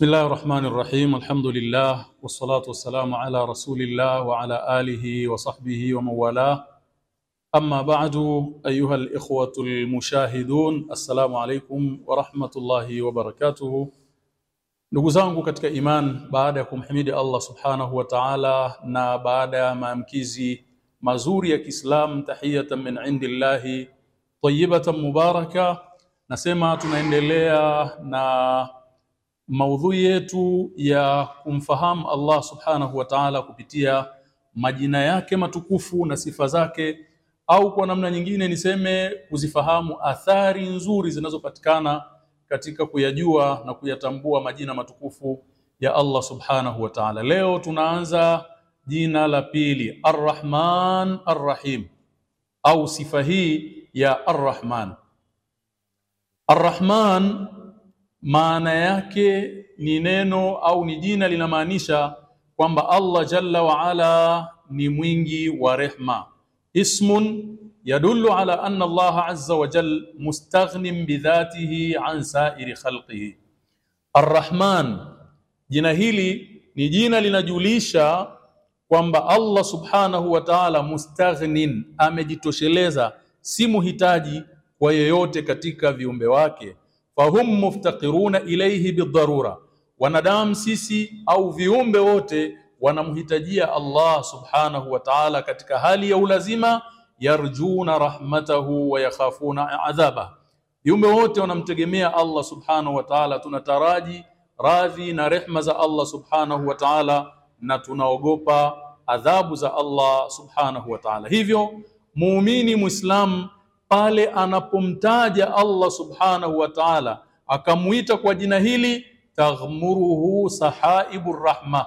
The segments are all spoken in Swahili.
بسم الله الرحمن الرحيم الحمد لله والصلاة والسلام على رسول الله وعلى آله وصحبه ومن والاه أما بعد أيها الإخوة المشاهدون السلام عليكم ورحمة الله وبركاته نقزان كتك إيمان بعدكم حميد الله سبحانه وتعالى نا بعد ما أمكيزي ما زوريك إسلام تحية من عند الله طيبة مباركة نسيما تنين لليا نا, maudhui yetu ya kumfahamu Allah subhanahu wa ta'ala kupitia majina yake matukufu na sifa zake, au kwa namna nyingine niseme kuzifahamu athari nzuri zinazopatikana katika kuyajua na kuyatambua majina matukufu ya Allah subhanahu wa ta'ala. Leo tunaanza jina la pili, Arrahman Arrahim, au sifa hii ya. Arrahman Ar-Rahman maana yake ni neno au ni jina linamaanisha kwamba Allah jalla wa ala ni mwingi wa rehma. Ismun yadullu ala anna Allah azza wa jal mustaghnin bidhatihi an sairi khalqihi. Arrahman, jina hili ni jina linajulisha kwamba Allah subhanahu wa ta'ala mustaghnin, amejitosheleza, si muhitaji kwa yeyote katika viumbe wake fahum muftaqiruna ilayhi bidharura, wanadamu sisi au viumbe wote wanamhitajia Allah subhanahu wa ta'ala katika hali ya ulazima, yarjuna rahmatahu wa yakhafuna adhaba. Viumbe wote wanamtegemea Allah subhanahu wa ta'ala, tunataraji radhi na rehma za Allah subhanahu wa ta'ala, na tunaogopa adhabu za Allah subhanahu wa ta'ala. Hivyo muumini muislamu pale anapomtaja Allah subhanahu wa ta'ala akamuita kwa jina hili, taghmuruhu sahaibu rahma,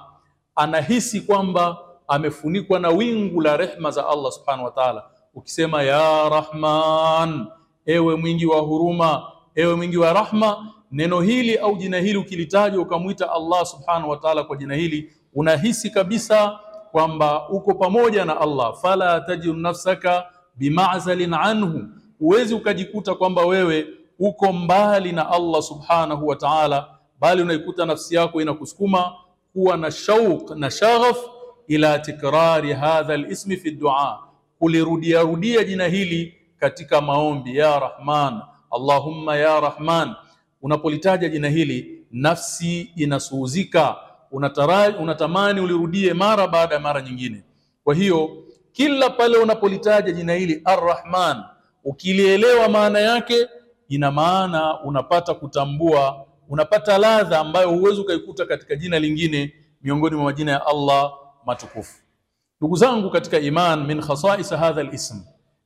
anahisi kwamba amefunikwa na wingu la rehma za Allah subhanahu wa ta'ala. Ukisema ya Rahman, ewe mwingi wa huruma, ewe mwingi wa rahma, neno hili au jina hili ukilitaja ukamwita Allah subhanahu wa ta'ala kwa jina hili, unahisi kabisa kwamba uko pamoja na Allah. fala tajidu nafsaka bimazalin anhu, huwezi ukajikuta kwamba wewe uko mbali na Allah subhanahu wa ta'ala, bali unaikuta nafsi yako inakusukuma kuwa na shauq na shaghaf ila tikrari hadha alismi fi dua, kulirudia rudia jina hili katika maombi. Ya Rahman, Allahumma ya Rahman. Unapolitaja jina hili nafsi inasuhuzika, unataraji, unatamani ulirudie mara baada ya mara nyingine. Kwa hiyo kila pale unapolitaja jina hili Arrahman, ukilielewa maana yake, ina maana unapata kutambua, unapata ladha ambayo huwezi ukaikuta katika jina lingine miongoni mwa majina ya Allah matukufu. Ndugu zangu katika iman, min khasais hadha al-ism,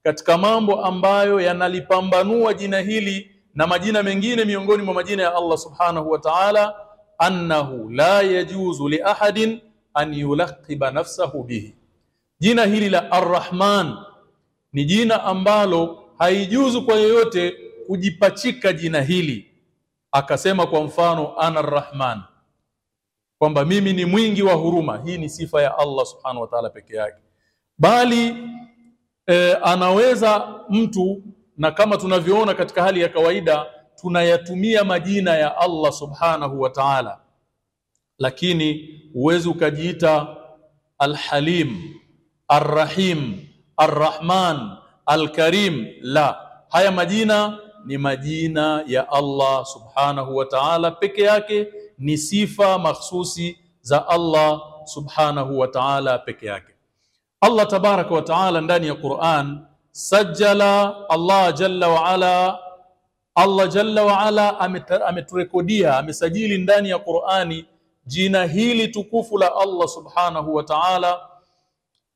katika mambo ambayo yanalipambanua jina hili na majina mengine miongoni mwa majina ya Allah subhanahu wa ta'ala, annahu la yajuzu li ahadin an yulaqiba nafsahu bihi Jina hili la Ar-Rahman ni jina ambalo haijuzu kwa yeyote kujipachika jina hili. Akasema kwa mfano ana Arrahman, kwamba mimi ni mwingi wa huruma. Hii ni sifa ya Allah subhanahu wa ta'ala peke yake, bali e, anaweza mtu, na kama tunavyoona katika hali ya kawaida tunayatumia majina ya Allah subhanahu wa ta'ala, lakini huwezi ukajiita Al-Halim Arrahim, Arrahman, Alkarim. La, haya majina ni majina ya Allah subhanahu wa ta'ala peke yake, ni sifa makhsusi za Allah subhanahu wa ta'ala peke yake. Allah tabaraka wa ta'ala ndani ya Qur'an sajjala Allah jalla wa ala, Allah jalla wa ala ameturekodia, amesajili ndani ya Qur'ani jina hili tukufu la Allah subhanahu wa ta'ala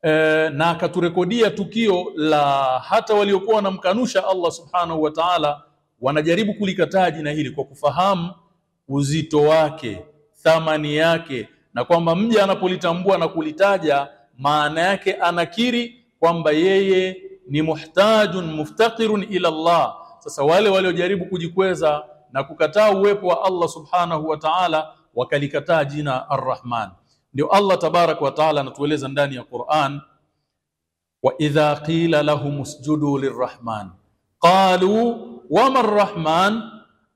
E, na akaturekodia tukio la hata waliokuwa wanamkanusha Allah subhanahu wa ta'ala wanajaribu kulikataa jina hili kwa kufahamu uzito wake, thamani yake, na kwamba mja anapolitambua na kulitaja maana yake anakiri kwamba yeye ni muhtajun muftaqirun ila Allah. Sasa wale waliojaribu kujikweza na kukataa uwepo wa Allah subhanahu wa ta'ala wakalikataa jina Ar-Rahman. Ndio Allah tabaraka wa taala anatueleza ndani ya Qur'an, wa idha qila lahum usjudu lirrahman. Qalu wama rrahman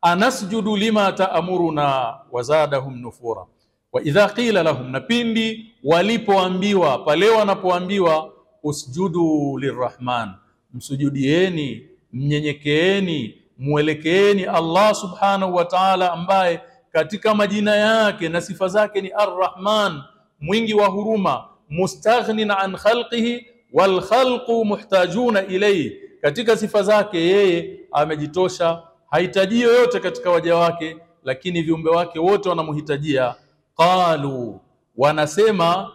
anasjudu lima taamuruna wazadahum nufura. Wa idha qila lahum, na pindi walipoambiwa, pale wanapoambiwa usjudu lirrahman, msujudieni, mnyenyekeeni, mwelekeeni Allah subhanahu wa ta'ala, ambaye katika majina yake na sifa zake ni arrahman, mwingi wa huruma, mustaghnin an khalqihi wal khalqu muhtajuna ilayhi, katika sifa zake yeye amejitosha, hahitaji yoyote katika waja wake, lakini viumbe wake wote wanamhitajia. Qalu, wanasema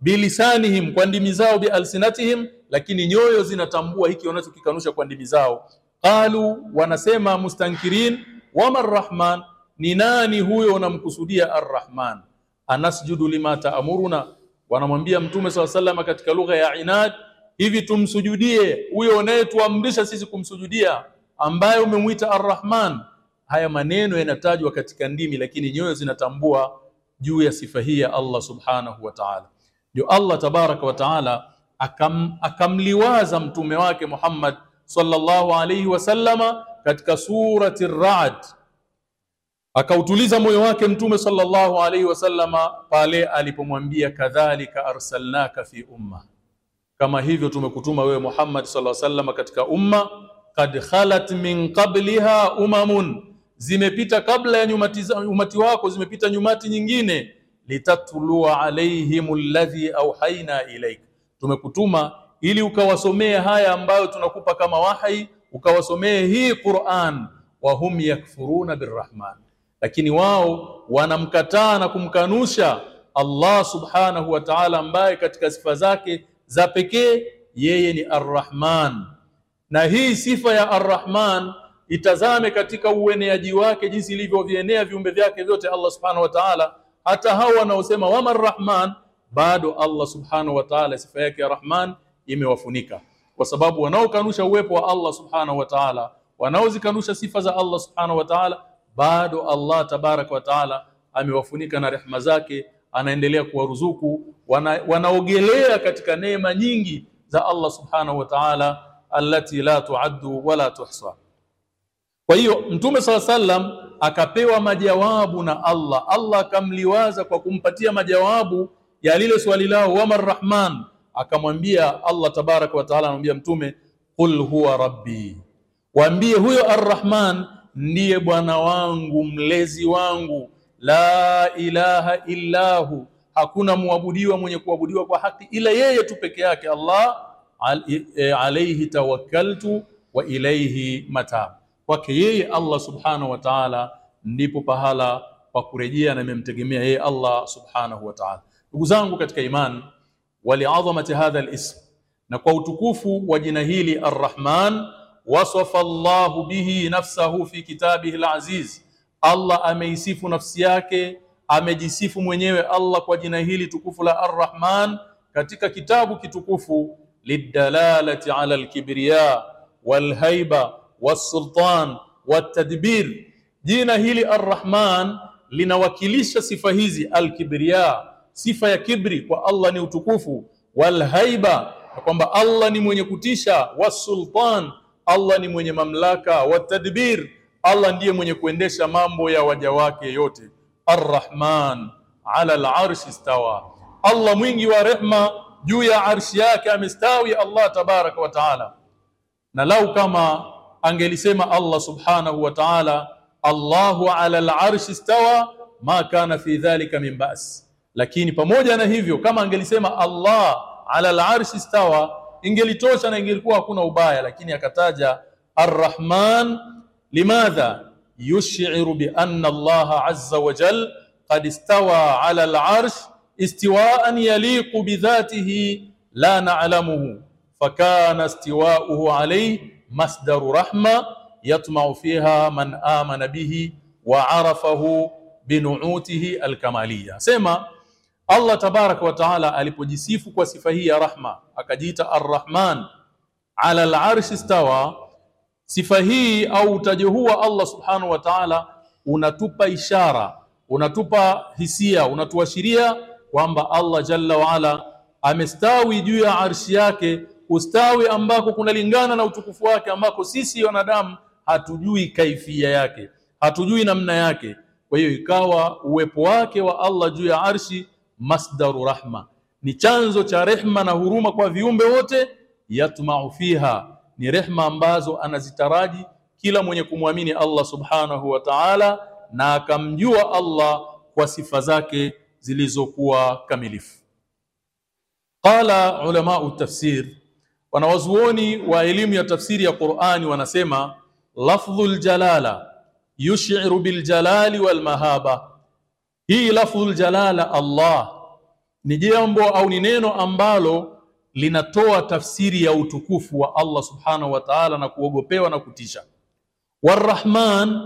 bilisanihim, kwa ndimi zao, bialsinatihim, lakini nyoyo zinatambua hiki wanachokikanusha kwa ndimi zao. Qalu, wanasema mustankirin, wama rrahman, ni nani huyo unamkusudia arrahman? Anasjudu lima taamuruna, wanamwambia Mtume swalla salama katika lugha ya inad, hivi tumsujudie huyo unayetuamrisha sisi kumsujudia, ambaye umemwita arrahman? Haya maneno yanatajwa katika ndimi, lakini nyoyo zinatambua juu ya sifa hii ya Allah subhanahu wa ta'ala. Ndio Allah tabaraka wa ta'ala akam, akamliwaza mtume wake Muhammad sallallahu alayhi wasallama katika surati Ar-Ra'd, akautuliza moyo wake mtume sallallahu alaihi wasallama pale alipomwambia kadhalika arsalnaka fi umma, kama hivyo tumekutuma wewe Muhammad sallallahu alaihi wasallama katika umma, kad khalat min qabliha umamun. Zimepita kabla ya nyumati, umati wako zimepita nyumati nyingine, litatulua alaihim alladhi auhaina ilaik, tumekutuma ili ukawasomee haya ambayo tunakupa kama wahi ukawasomee hii Qur'an. wahum yakfuruna birrahman, lakini wao wanamkataa na kumkanusha Allah subhanahu wa ta'ala, ambaye katika sifa zake za pekee yeye ni arrahman, na hii sifa ya arrahman itazame katika ueneaji wake jinsi ilivyovienea viumbe vyake vyote Allah subhanahu wa ta'ala. Hata hao wanaosema wama rahman, bado Allah subhanahu wa ta'ala sifa yake ya rahman imewafunika, kwa sababu wanaokanusha uwepo wa Allah subhanahu wa ta'ala, wanaozikanusha sifa za Allah subhanahu wa ta'ala, bado Allah tabaraka wa ta'ala amewafunika na rehma zake, anaendelea kuwaruzuku, wana, wanaogelea katika neema nyingi za Allah subhanahu wa ta'ala allati la tuaddu wala tuhsa. Kwa hiyo Mtume sala sallam akapewa majawabu na Allah. Allah akamliwaza kwa kumpatia majawabu ya lile swali lao, wama rrahman. Akamwambia Allah tabaraka wa taala, anamwambia Mtume, qul huwa rabbi, waambie huyo arrahman ndiye bwana wangu mlezi wangu, la ilaha illahu, hakuna muabudiwa mwenye kuabudiwa kwa haki ila yeye tu peke yake. Allah alayhi tawakkaltu wa ilayhi matab kwake yeye Allah subhanahu wa ta'ala ndipo pahala pa kurejea, na nimemtegemea yeye Allah subhanahu wa ta'ala. Ndugu zangu katika imani, waliadhamati hadha alism, na kwa utukufu wa jina hili Arrahman, wasafa Allahu bihi nafsahu fi kitabihi alaziz, Allah ameisifu nafsi yake, amejisifu mwenyewe Allah kwa jina hili tukufu la Arrahman katika kitabu kitukufu, lidalalati ala alkibriya walhaiba wassultan watadbir. Jina hili Arrahman linawakilisha sifa hizi, alkibriya, sifa ya kibri kwa Allah ni utukufu, walhaiba, kwamba Allah ni mwenye kutisha, wasultan, Allah ni mwenye mamlaka, watadbir, Allah ndiye mwenye kuendesha mambo ya waja wake yote. Arrahman ala al-arshi stawa, Allah mwingi wa rehma juu ya arshi yake amestawi Allah tabaraka wa taala. Na lau kama angelisema Allah subhanahu wa ta'ala Allahu ala al-arshi stawa ma kana fi dhalika min ba's, lakini pamoja na hivyo kama angelisema Allah ala al-arshi istawa ingelitosha na ingelikuwa hakuna ubaya, lakini akataja arrahman Limadha yush'iru bi anna Allah azza wa jal qad istawa ala al-arsh istiwa'an yaliqu bi dhatihi la na'lamuhu fakana istiwa'uhu alayhi masdaru rahma yatma'u fiha man amana bihi wa arafahu binuutihi alkamaliya. Sema Allah tabaraka wa taala alipojisifu kwa sifa hii ya rahma akajiita arrahman ala alarshi stawa. Sifa hii au utajo huu wa Allah subhanahu wa taala unatupa ishara, unatupa hisia, unatuashiria kwamba Allah jalla waala amestawi juu ya arshi yake ustawi ambako kunalingana na utukufu wake ambako sisi wanadamu hatujui kaifia yake, hatujui namna yake. Kwa hiyo ikawa uwepo wake wa Allah juu ya arshi masdaru rahma, ni chanzo cha rehma na huruma kwa viumbe wote. Yatmau fiha, ni rehma ambazo anazitaraji kila mwenye kumwamini Allah subhanahu wa ta'ala na akamjua Allah kwa sifa zake zilizokuwa kamilifu. Qala ulamau tafsir, wanawazuoni wa elimu ya tafsiri ya Qur'ani wanasema lafdhul jalala yushiru biljalali walmahaba. Hii lafdhul jalala Allah ni jambo au ni neno ambalo linatoa tafsiri ya utukufu wa Allah subhanahu wa ta'ala na kuogopewa na kutisha. Warrahman,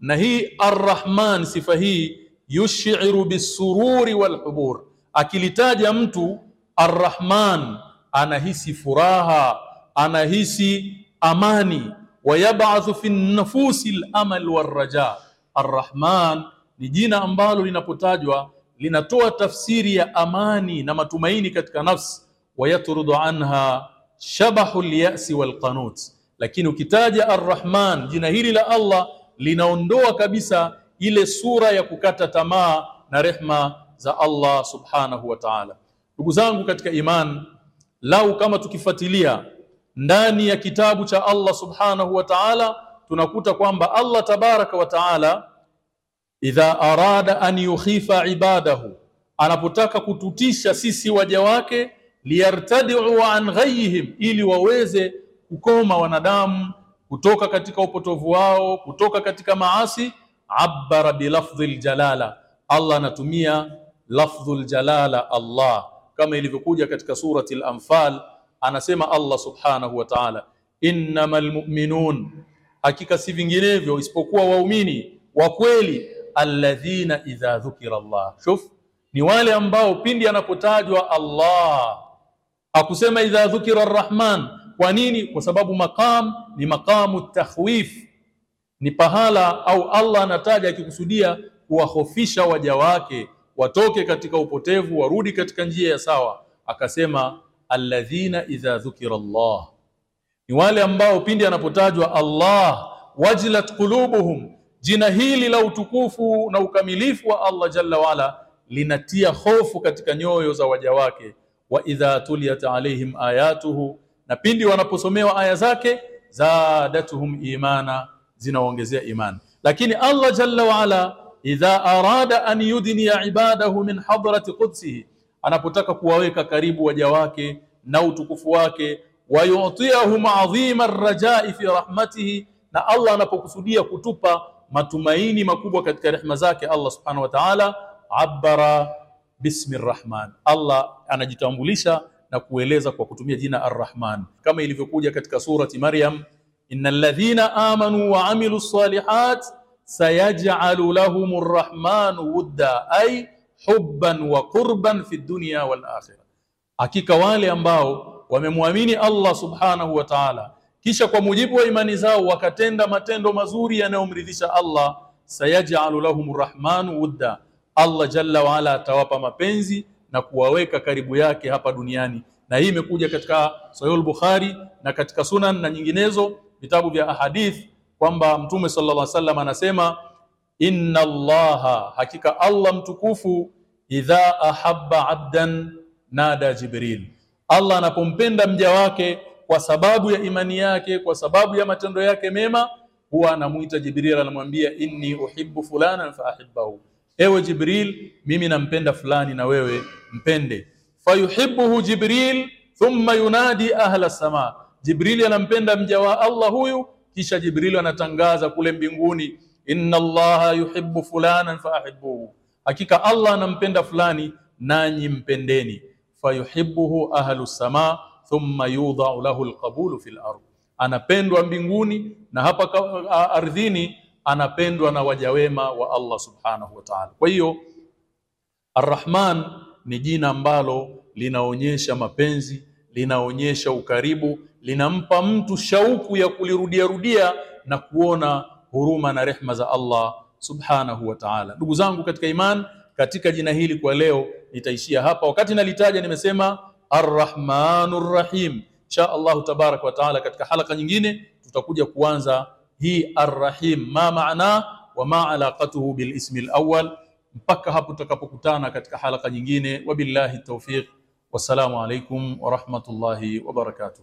na hii arrahman, sifa hii yushiru bisururi walhubur, akilitaja mtu arrahman anahisi furaha, anahisi amani wayabathu fi nufusi lamal warraja. Arrahman ni jina ambalo linapotajwa linatoa tafsiri ya amani na matumaini katika nafsi, wayatrudu anha shabahu lyasi walqanut. Lakini ukitaja Arrahman, jina hili la Allah linaondoa kabisa ile sura ya kukata tamaa na rehma za Allah subhanahu wa ta'ala. Ndugu zangu katika iman, lau kama tukifuatilia ndani ya kitabu cha Allah subhanahu wa ta'ala tunakuta kwamba Allah tabaraka wa ta'ala idha arada an yukhifa ibadahu, anapotaka kututisha sisi waja wake, liyartadiu an ghayihim, ili waweze kukoma wanadamu kutoka katika upotovu wao, kutoka katika maasi. Abbara bilafdhi ljalala, Allah anatumia lafdhu ljalala Allah, kama ilivyokuja katika surati al-Anfal anasema Allah subhanahu wa ta'ala, innamal mu'minun, hakika si vinginevyo isipokuwa waumini wa kweli, alladhina idha dhukira Allah. Shuf, ni wale ambao pindi anapotajwa Allah, akusema idha dhukira arrahman. Kwa nini? Kwa sababu maqam ni maqamu takhwif, ni pahala au Allah anataja akikusudia kuwahofisha waja wake watoke katika upotevu, warudi katika njia ya sawa, akasema alladhina idha dhukira Allah, ni wale ambao pindi anapotajwa Allah wajilat qulubuhum. Jina hili la utukufu na ukamilifu wa Allah jalla waala linatia hofu katika nyoyo za waja wake. Wa idha tuliyat alaihim ayatuhu, na pindi wanaposomewa aya zake zadatuhum imana, zinaongezea imani. Lakini Allah jalla waala idha arada an yudniya ibadahu min hadrati qudsihi anapotaka kuwaweka karibu waja wake na utukufu wake, wayutiyahum adhima rajai fi rahmatihi, na Allah anapokusudia kutupa matumaini makubwa katika rehema zake Allah subhanahu wa ta'ala, abara bismi rrahman, Allah anajitambulisha na kueleza kwa kutumia jina Arrahman. Kama ilivyokuja katika surati Maryam, innal ladhina amanu wa amilu salihat sayaj'alu lahum rrahmanu wudda ay hubban wa qurban fi dunya wal akhirah, hakika wale ambao wamemwamini Allah subhanahu wa ta'ala, kisha kwa mujibu wa imani zao wakatenda matendo mazuri yanayomridhisha Allah, sayaj'alu lahum rahmanu wudda, Allah jalla wa ala atawapa mapenzi na kuwaweka karibu yake hapa duniani. Na hii imekuja katika Sahih al-Bukhari na katika Sunan na nyinginezo vitabu vya ahadith kwamba Mtume sallallahu alaihi wasallam anasema inna Allaha, hakika Allah mtukufu, idha ahabba abdan nada Jibril, Allah anapompenda mja wake kwa sababu ya imani yake, kwa sababu ya matendo yake mema, huwa anamuita Jibril, anamwambia inni uhibbu fulana fa ahibbahu, ewe Jibril, mimi nampenda fulani na wewe mpende. Fayuhibbuhu Jibril thumma yunadi ahla sama, Jibril anampenda mja wa Allah huyu, kisha Jibril anatangaza kule mbinguni inna allaha yuhibbu fulana fa ahibbuhu, hakika Allah anampenda fulani nanyi mpendeni. Fayuhibbuhu ahlu sama thumma yudhau lahu alqabulu fil ardh, anapendwa mbinguni na hapa ardhini anapendwa na wajawema wa Allah subhanahu wa ta'ala. Kwa hiyo Arrahman ni jina ambalo linaonyesha mapenzi, linaonyesha ukaribu, linampa mtu shauku ya kulirudia rudia na kuona huruma na rehma za Allah subhanahu wa ta'ala. Ndugu zangu katika iman, katika jina hili kwa leo nitaishia hapa. Wakati nalitaja nimesema Arrahmanur Rahim. Insha Allahu tabaraka wa taala, katika halaka nyingine tutakuja kuanza hii Arrahim, ma maana wa ma alaqatuhu bil ismi alawwal, mpaka hapo tutakapokutana katika halaka nyingine. Wabillahi tawfiq, wassalamu alaikum wa rahmatullahi wa barakatuh.